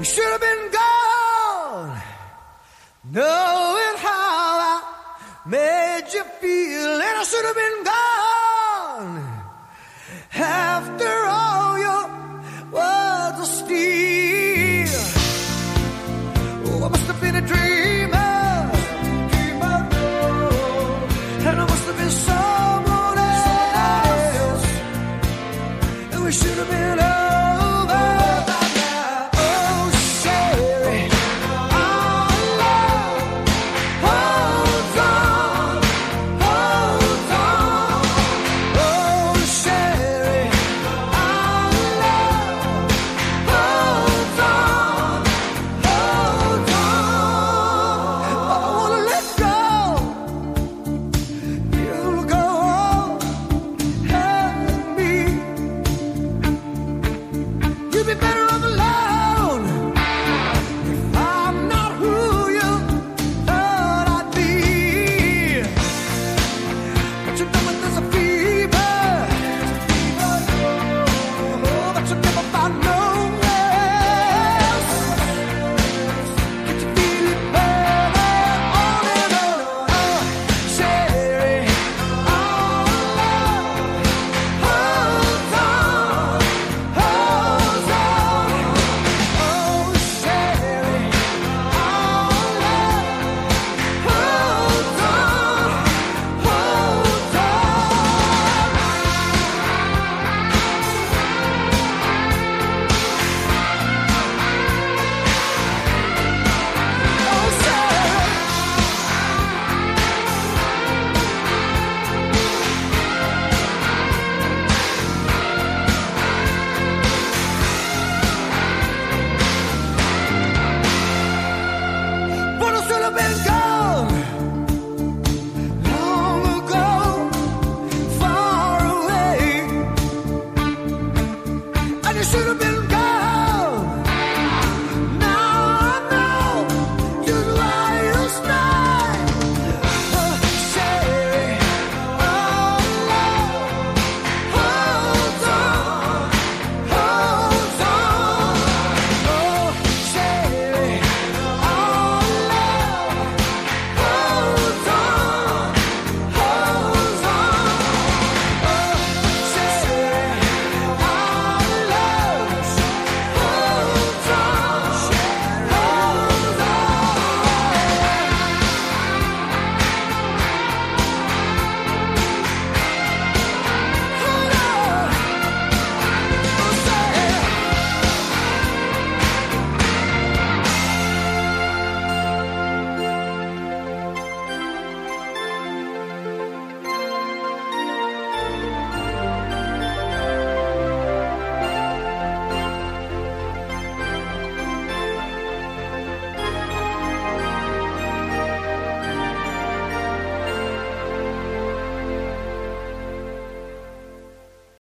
You should have been gone, knowing how I made you feel, and I should have been gone.